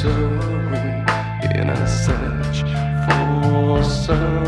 sorry in a search for something